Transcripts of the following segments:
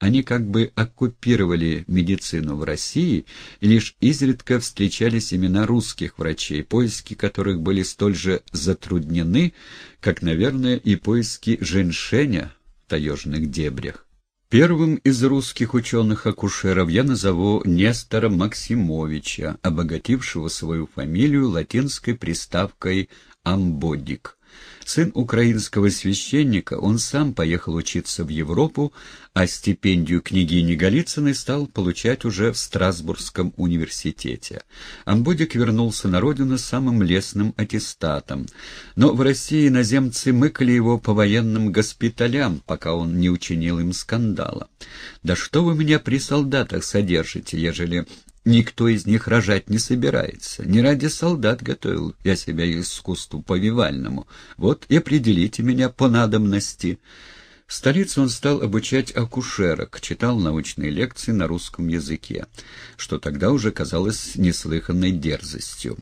Они как бы оккупировали медицину в России, и лишь изредка встречались имена русских врачей, поиски которых были столь же затруднены, как, наверное, и поиски женьшеня в таежных дебрях. Первым из русских ученых-акушеров я назову Нестора Максимовича, обогатившего свою фамилию латинской приставкой «амбодик». Сын украинского священника, он сам поехал учиться в Европу, а стипендию княгини Голицыной стал получать уже в Страсбургском университете. Амбодик вернулся на родину самым лестным аттестатом, но в России иноземцы мыкали его по военным госпиталям, пока он не учинил им скандала. «Да что вы меня при солдатах содержите, ежели Никто из них рожать не собирается. Не ради солдат готовил я себя искусству повивальному. Вот и определите меня по надобности. В столице он стал обучать акушерок, читал научные лекции на русском языке, что тогда уже казалось неслыханной дерзостью.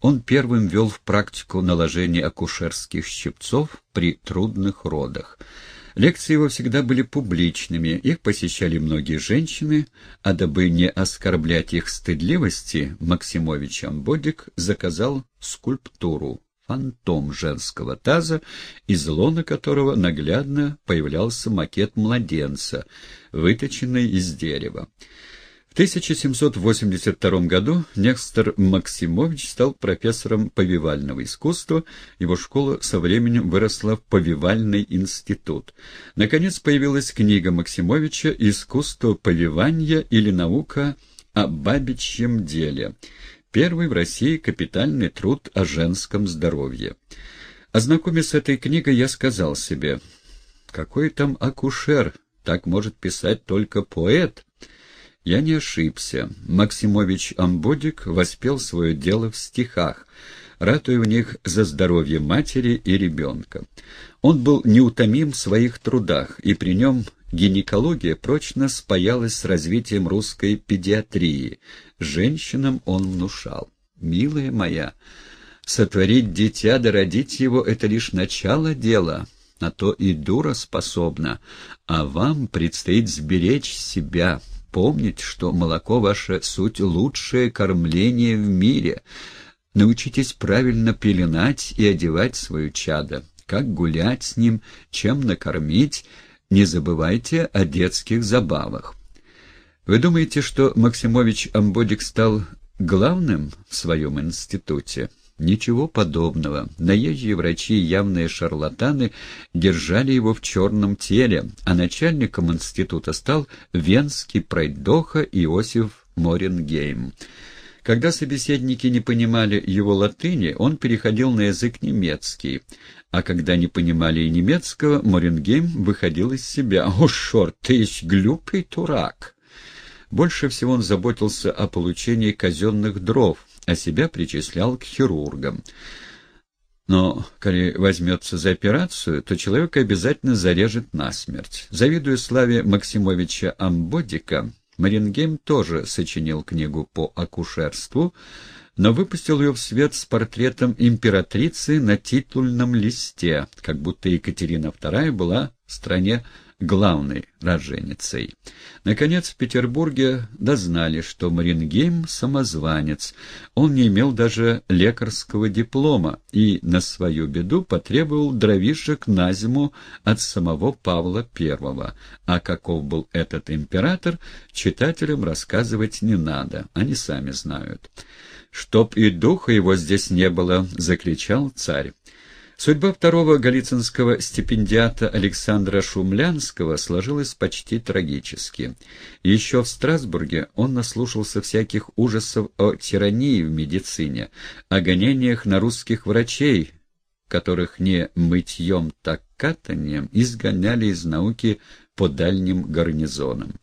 Он первым ввел в практику наложение акушерских щипцов при трудных родах. Лекции его всегда были публичными, их посещали многие женщины, а дабы не оскорблять их стыдливости, Максимович Амбодик заказал скульптуру фантом женского таза, из лона которого наглядно появлялся макет младенца, выточенный из дерева. В 1782 году Некстер Максимович стал профессором повивального искусства, его школа со временем выросла в повивальный институт. Наконец появилась книга Максимовича «Искусство повивания или наука о бабичьем деле», первый в России капитальный труд о женском здоровье. Ознакомясь с этой книгой, я сказал себе, какой там акушер, так может писать только поэт. Я не ошибся. Максимович Амбодик воспел свое дело в стихах, ратуя в них за здоровье матери и ребенка. Он был неутомим в своих трудах, и при нем гинекология прочно спаялась с развитием русской педиатрии. Женщинам он внушал. «Милая моя, сотворить дитя да родить его — это лишь начало дела». На то и дура способна, а вам предстоит сберечь себя, Помните, что молоко ваше суть лучшее кормление в мире. Научитесь правильно пеленать и одевать свое чадо, как гулять с ним, чем накормить. Не забывайте о детских забавах. Вы думаете, что Максимович Амбодик стал главным в своем институте? Ничего подобного. Наезжие врачи и явные шарлатаны держали его в черном теле, а начальником института стал венский пройдоха Иосиф Моренгейм. Когда собеседники не понимали его латыни, он переходил на язык немецкий, а когда не понимали и немецкого, Моренгейм выходил из себя. «О, шорт, ты есть глупый турак!» Больше всего он заботился о получении казенных дров, а себя причислял к хирургам. Но, коли возьмется за операцию, то человека обязательно зарежет насмерть. Завидуя славе Максимовича Амбодика, Марингейм тоже сочинил книгу по акушерству, но выпустил ее в свет с портретом императрицы на титульном листе, как будто Екатерина II была в стране главной роженицей. Наконец, в Петербурге дознали, что Марингейм — самозванец. Он не имел даже лекарского диплома и на свою беду потребовал дровишек на зиму от самого Павла I. А каков был этот император, читателям рассказывать не надо, они сами знают. «Чтоб и духа его здесь не было!» — закричал царь. Судьба второго галицинского стипендиата Александра Шумлянского сложилась почти трагически. Еще в Страсбурге он наслушался всяких ужасов о тирании в медицине, о гонениях на русских врачей, которых не мытьем, так катанием изгоняли из науки по дальним гарнизонам.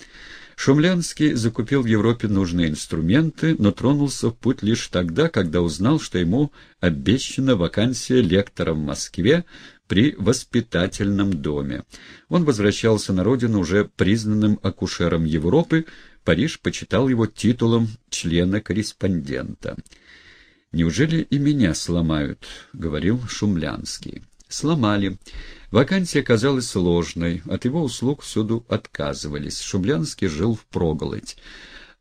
Шумлянский закупил в Европе нужные инструменты, но тронулся в путь лишь тогда, когда узнал, что ему обещана вакансия лектора в Москве при воспитательном доме. Он возвращался на родину уже признанным акушером Европы, Париж почитал его титулом члена-корреспондента. «Неужели и меня сломают?» — говорил Шумлянский. Сломали. Вакансия оказалась сложной, от его услуг всюду отказывались. Шублянский жил в проголодь.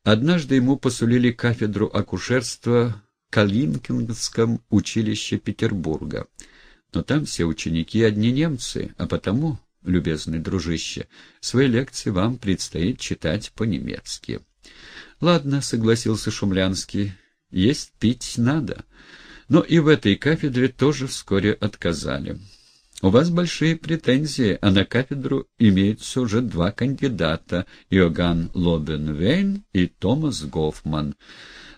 Однажды ему посулили кафедру акушерства в Калинкинском училище Петербурга. Но там все ученики одни немцы, а потому, любезный дружище, свои лекции вам предстоит читать по-немецки. — Ладно, — согласился Шумлянский, — есть пить надо. Но и в этой кафедре тоже вскоре отказали. У вас большие претензии, а на кафедру имеются уже два кандидата — Иоганн Лобенвейн и Томас Гофман.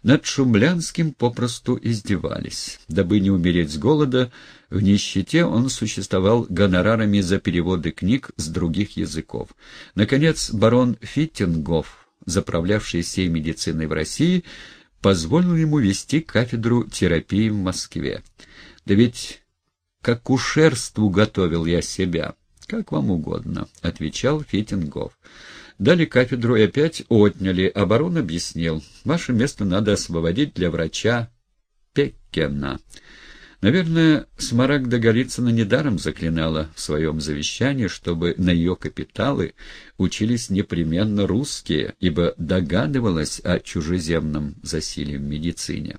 Над Шумлянским попросту издевались. Дабы не умереть с голода, в нищете он существовал гонорарами за переводы книг с других языков. Наконец, барон Фиттингоф, заправлявший всей медициной в России, позволил ему вести кафедру терапии в Москве. Да ведь к акушерству готовил я себя. — Как вам угодно, — отвечал Фитингов. Дали кафедру и опять отняли. Оборон объяснил. Ваше место надо освободить для врача Пеккена. Наверное, Смарагда Голицына недаром заклинала в своем завещании, чтобы на ее капиталы учились непременно русские, ибо догадывалась о чужеземном засилии в медицине.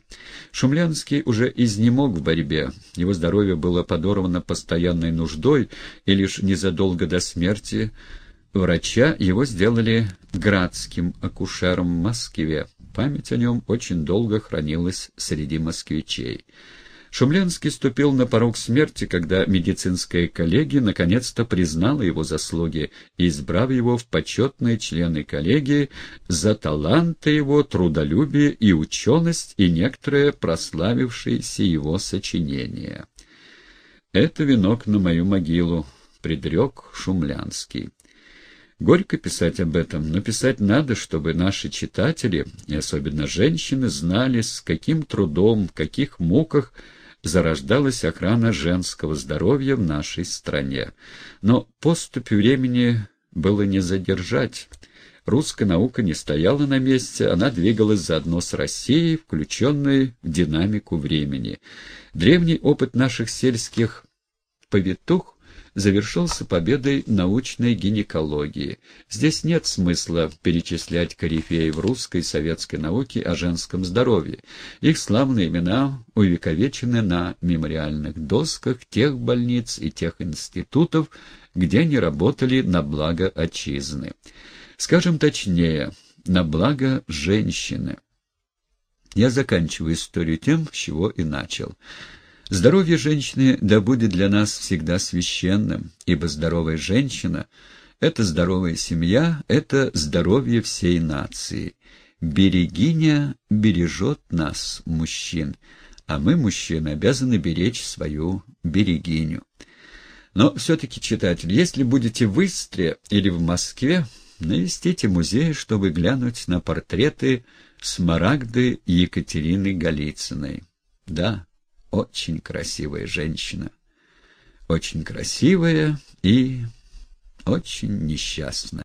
Шумлянский уже изнемог в борьбе, его здоровье было подорвано постоянной нуждой, и лишь незадолго до смерти врача его сделали градским акушером в Москве. Память о нем очень долго хранилась среди москвичей. Шумленский ступил на порог смерти, когда медицинская коллегия наконец-то признала его заслуги, избрав его в почетные члены коллегии за таланты его, трудолюбие и ученость и некоторые прославившиеся его сочинения. «Это венок на мою могилу», — предрек Шумлянский. Горько писать об этом, но писать надо, чтобы наши читатели, и особенно женщины, знали, с каким трудом, в каких муках зарождалась охрана женского здоровья в нашей стране. Но поступь времени было не задержать. Русская наука не стояла на месте, она двигалась заодно с Россией, включенной в динамику времени. Древний опыт наших сельских повитух завершился победой научной гинекологии. Здесь нет смысла перечислять корифеев русской и советской науки о женском здоровье. Их славные имена увековечены на мемориальных досках тех больниц и тех институтов, где они работали на благо отчизны. Скажем точнее, на благо женщины. Я заканчиваю историю тем, с чего и начал. Здоровье женщины да будет для нас всегда священным, ибо здоровая женщина — это здоровая семья, это здоровье всей нации. Берегиня бережет нас, мужчин, а мы, мужчины, обязаны беречь свою берегиню. Но все-таки, читатель, если будете в Истре или в Москве, навестите музей, чтобы глянуть на портреты Смарагды Екатерины Голицыной. Да, очень красивая женщина. Очень красивая и очень несчастная.